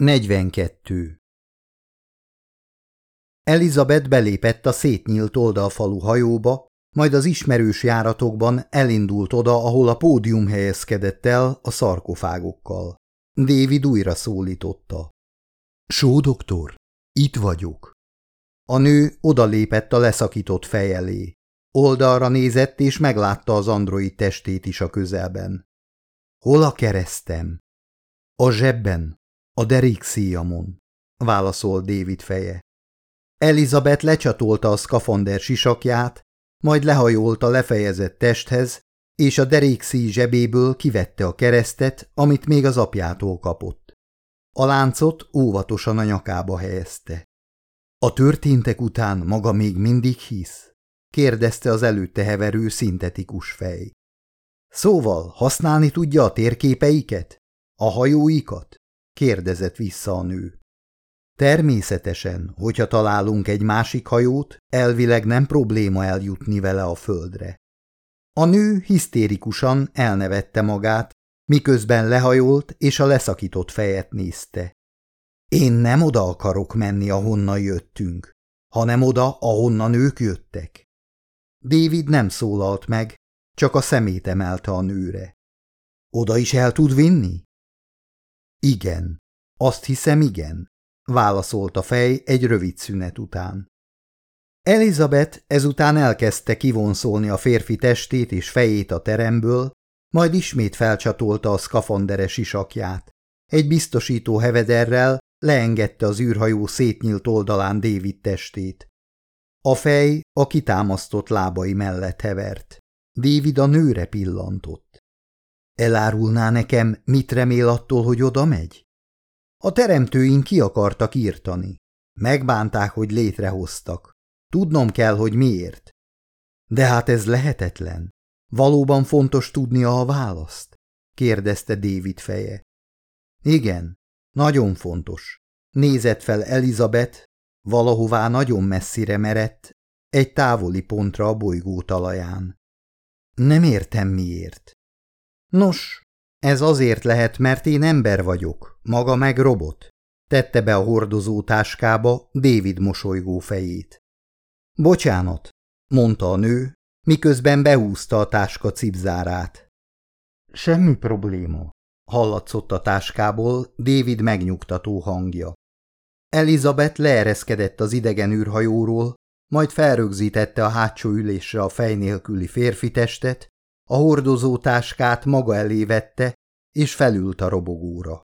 42. Elizabeth belépett a szétnyílt oldalfalu hajóba, majd az ismerős járatokban elindult oda, ahol a pódium helyezkedett el a szarkofágokkal. David újra szólította. Só doktor, itt vagyok. A nő odalépett a leszakított fej elé. Oldalra nézett, és meglátta az android testét is a közelben. Hol a keresztem? A zsebben, a derékszíjamon, válaszol David feje. Elizabeth lecsatolta a szkafander sisakját, majd lehajolt a lefejezett testhez, és a derékszíj zsebéből kivette a keresztet, amit még az apjától kapott. A láncot óvatosan a nyakába helyezte. A történtek után maga még mindig hisz? kérdezte az előtte heverő szintetikus fej. Szóval használni tudja a térképeiket? A hajóikat? Kérdezett vissza a nő. Természetesen, hogyha találunk egy másik hajót, elvileg nem probléma eljutni vele a földre. A nő hisztérikusan elnevette magát, miközben lehajolt és a leszakított fejet nézte. Én nem oda akarok menni, ahonnan jöttünk, hanem oda, ahonnan ők jöttek. David nem szólalt meg, csak a szemét emelte a nőre. Oda is el tud vinni? Igen, azt hiszem igen, válaszolt a fej egy rövid szünet után. Elizabeth ezután elkezdte kivonszolni a férfi testét és fejét a teremből, majd ismét felcsatolta a szkafanderes isakját. Egy biztosító hevederrel leengedte az űrhajó szétnyílt oldalán David testét. A fej a kitámasztott lábai mellett hevert. David a nőre pillantott. Elárulná nekem, mit remél attól, hogy oda megy? A teremtőink ki akartak írtani. Megbánták, hogy létrehoztak. Tudnom kell, hogy miért. De hát ez lehetetlen. Valóban fontos tudnia a választ? kérdezte David feje. Igen, nagyon fontos. Nézett fel Elizabeth, valahová nagyon messzire merett, egy távoli pontra a bolygó talaján. Nem értem miért. Nos, ez azért lehet, mert én ember vagyok, maga meg robot. Tette be a hordozó táskába David mosolygó fejét. Bocsánat, mondta a nő, miközben behúzta a táska cipzárát. Semmi probléma, hallatszott a táskából David megnyugtató hangja. Elizabeth leereszkedett az idegen űrhajóról, majd felrögzítette a hátsó ülésre a fej nélküli férfi testet, a hordozó táskát maga elé vette, és felült a robogóra.